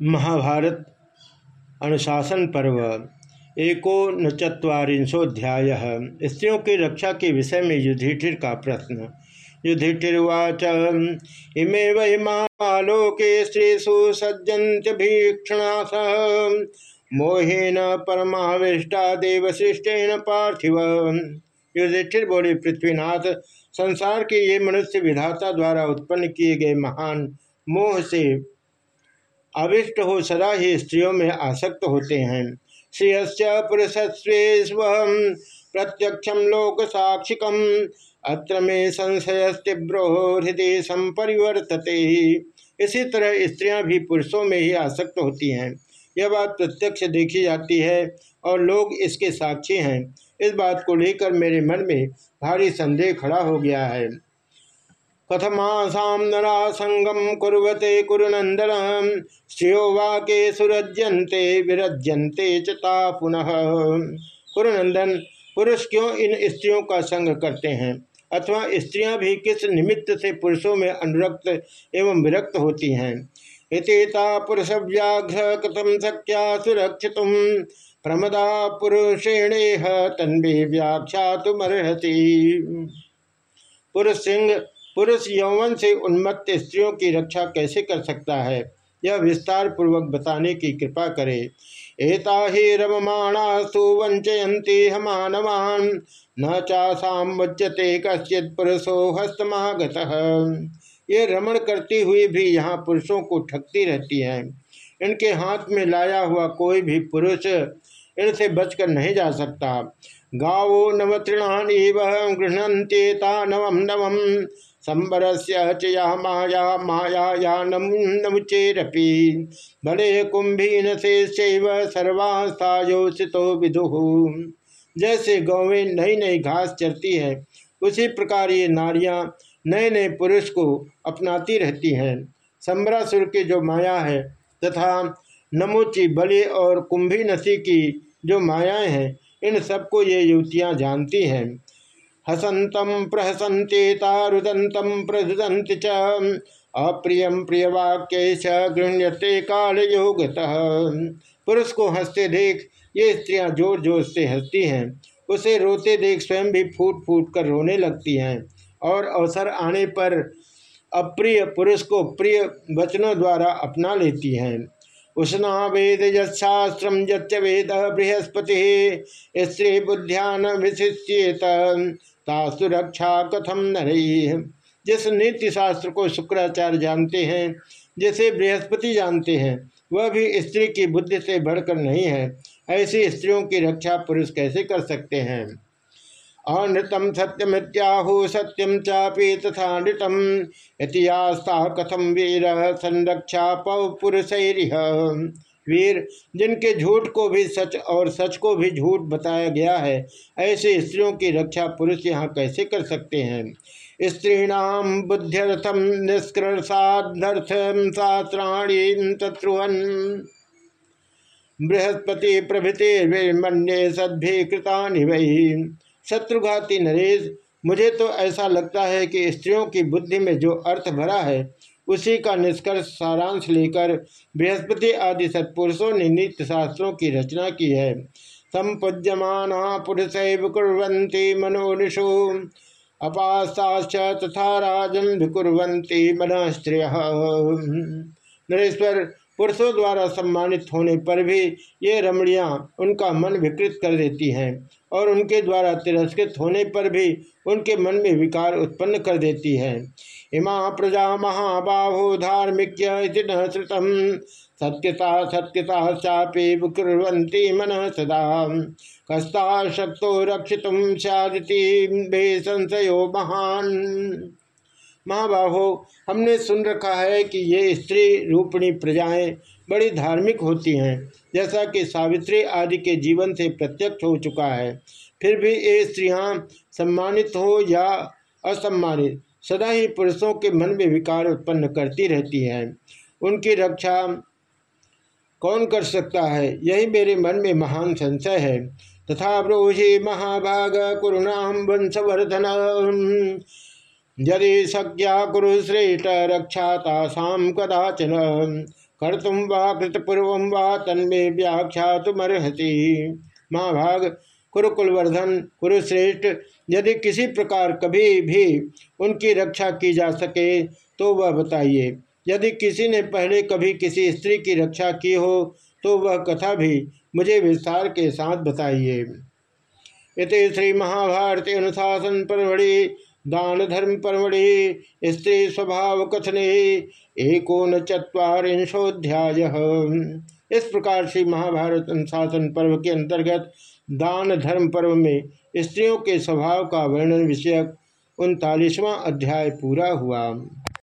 महाभारत अनुशासन पर्व, एको न चुरीशोध्याय स्त्रियों की रक्षा के विषय में युधिष्ठिर का प्रश्न। युधिष्ठिर्वाच इमे वै मालोके स्त्रीषु सज्जंत भीक्षणा मोहेन परमाविष्टा देवशिष्टेन पार्थिव। युधिष्ठिर बोले, पृथ्वीनाथ, संसार के ये मनुष्य विधाता द्वारा उत्पन्न किए गए महान मोह से अविष्ट हो सदा ही स्त्रियों में आसक्त होते हैं। श्रेयस् पुरुषस्व प्रत्यक्षम लोक साक्षिकम अत्र में संशयस्तीव्रो हृदय संपरिवर्तते। ही इसी तरह स्त्रियाँ भी पुरुषों में ही आसक्त होती हैं। यह बात प्रत्यक्ष देखी जाती है और लोग इसके साक्षी हैं। इस बात को लेकर मेरे मन में भारी संदेह खड़ा हो गया है। कथमासाम नरा संगम कुरते कुरुनंदन श्रियो वाके सुरज्यंते विरज्यंते चता पुनः। कुरुनंदन पुरुष क्यों इन स्त्रियों का संग करते हैं? अथवा स्त्रियाँ भी किस निमित्त से पुरुषों में अनुरक्त एवं विरक्त होती हैं? इतेता पुरुष व्याघ्र कथम सक्या सुरक्षित। प्रमदा पुरुषेण तन्वे व्याख्या तुमर्हति पुरुष सिंह पुरुष यौवन से उन्मत्त स्त्रियों की रक्षा कैसे कर सकता है? यह विस्तार पूर्वक बताने की कृपा करे। एता ही रममाणास्तु वंचयंती हमानवान। न चाशाम मुच्यते कश्चित पुरुषो हस्तमागत। ये रमण करती हुई भी यहाँ पुरुषों को ठगती रहती हैं। इनके हाथ में लाया हुआ कोई भी पुरुष इनसे बचकर नहीं जा सकता। गावो नवतृणानीव गृहतेता नवम नवम। संबर से या माया माया या नमुचेरपी। भले कुंभीन से सर्वास्तायोषितो विदु। जैसे गौवें नई नई घास चरती है, उसी प्रकार ये नारियाँ नए नए पुरुष को अपनाती रहती हैं। संबरासुर की जो माया है तथा नमुची बलि और कुंभी नसी की जो मायाएँ हैं, इन सबको ये युवतियाँ जानती हैं। हसंतम प्रहसंतेता रुदंतम प्रदंत च। अप्रियम प्रियवाक्य गृहते काल योग पुरुष को हँसते देख, ये स्त्रियाँ ज़ोर ज़ोर से हंसती हैं। उसे रोते देख स्वयं भी फूट फूट कर रोने लगती हैं। और अवसर आने पर अप्रिय पुरुष को प्रिय वचनों द्वारा अपना लेती हैं। उष्णा वेद यच्च वेद बृहस्पति स्त्री बुद्ध्यान विशिष्येत। सुरक्षा कथम नरई जिस नीति शास्त्र को शुक्राचार्य जानते हैं, जिसे बृहस्पति जानते हैं, वह भी स्त्री की बुद्धि से बढ़कर नहीं है। ऐसी स्त्रियों की रक्षा पुरुष कैसे कर सकते हैं? अनृतम सत्यमित्याहु सत्यम चापी तथा नृतम इतिहास्ता कथम वीर संरक्षा पुरुष वीर, जिनके झूठ को भी सच और सच को भी झूठ बताया गया है, ऐसे स्त्रियों की रक्षा पुरुष यहाँ कैसे कर सकते हैं? स्त्रीणाम बुद्ध्यर्थम निष्कर्षार्थम शास्त्राणी तत्रुहन बृहस्पति प्रभृति मन्ये सद्भि कृता वही शत्रुघाती नरेश, मुझे तो ऐसा लगता है कि स्त्रियों की बुद्धि में जो अर्थ भरा है, उसी का निष्कर्ष सारांश लेकर बृहस्पति आदि सत्पुरुषों ने नित्य शास्त्रों की रचना की है। संपूज्यमाना पुरुष कुरंती मनोनिषु, अपास्ताश्च तथा राजन विकुर्वंती मन स्त्रिय नरेश्वर पुरुषों द्वारा सम्मानित होने पर भी ये रमणियाँ उनका मन विकृत कर देती हैं और उनके द्वारा तिरस्कृत होने पर भी उनके मन में विकार उत्पन्न कर देती हैं। इमा प्रजा महाबाहो धार्मिक न श्रुतम। सत्यता सत्यता चापे कुरंती मन सदा। कस्ता शक्तो रक्षित सदिति संशयो महान। महाबाहो हमने सुन रखा है कि ये स्त्री रूपणी प्रजाएँ बड़ी धार्मिक होती हैं। जैसा कि सावित्री आदि के जीवन से प्रत्यक्ष हो चुका है, फिर भी ये स्त्रियाँ सम्मानित हो या असम्मानित, सदा ही पुरुषों के मन में विकार उत्पन्न करती रहती हैं। उनकी रक्षा कौन कर सकता है, यही मेरे मन में महान संशय है। तथा ब्रोहि महाभाग कुरुणाम वंशवर्धन यदि सज्ञा कुरुश्रेष्ठ रक्षा तासाम कदाचन। कर्तुम वा कृतपूर्व वा तन्मे व्याख्या तुमर्हति महाभाग कुरुकुलवर्धन कुरुश्रेष्ठ यदि किसी प्रकार कभी भी उनकी रक्षा की जा सके तो वह बताइए। यदि किसी ने पहले कभी किसी स्त्री की रक्षा की हो तो वह कथा भी मुझे विस्तार के साथ बताइए। इति श्री महाभारती अनुशासन परमढ़ि। दान धर्म परमणि स्त्री स्वभाव कथने एकोन चुरीशोध्याय इस प्रकार से महाभारत अनुशासन पर्व के अंतर्गत दान धर्म पर्व में स्त्रियों के स्वभाव का वर्णन विषयक उनतालीसवां अध्याय पूरा हुआ।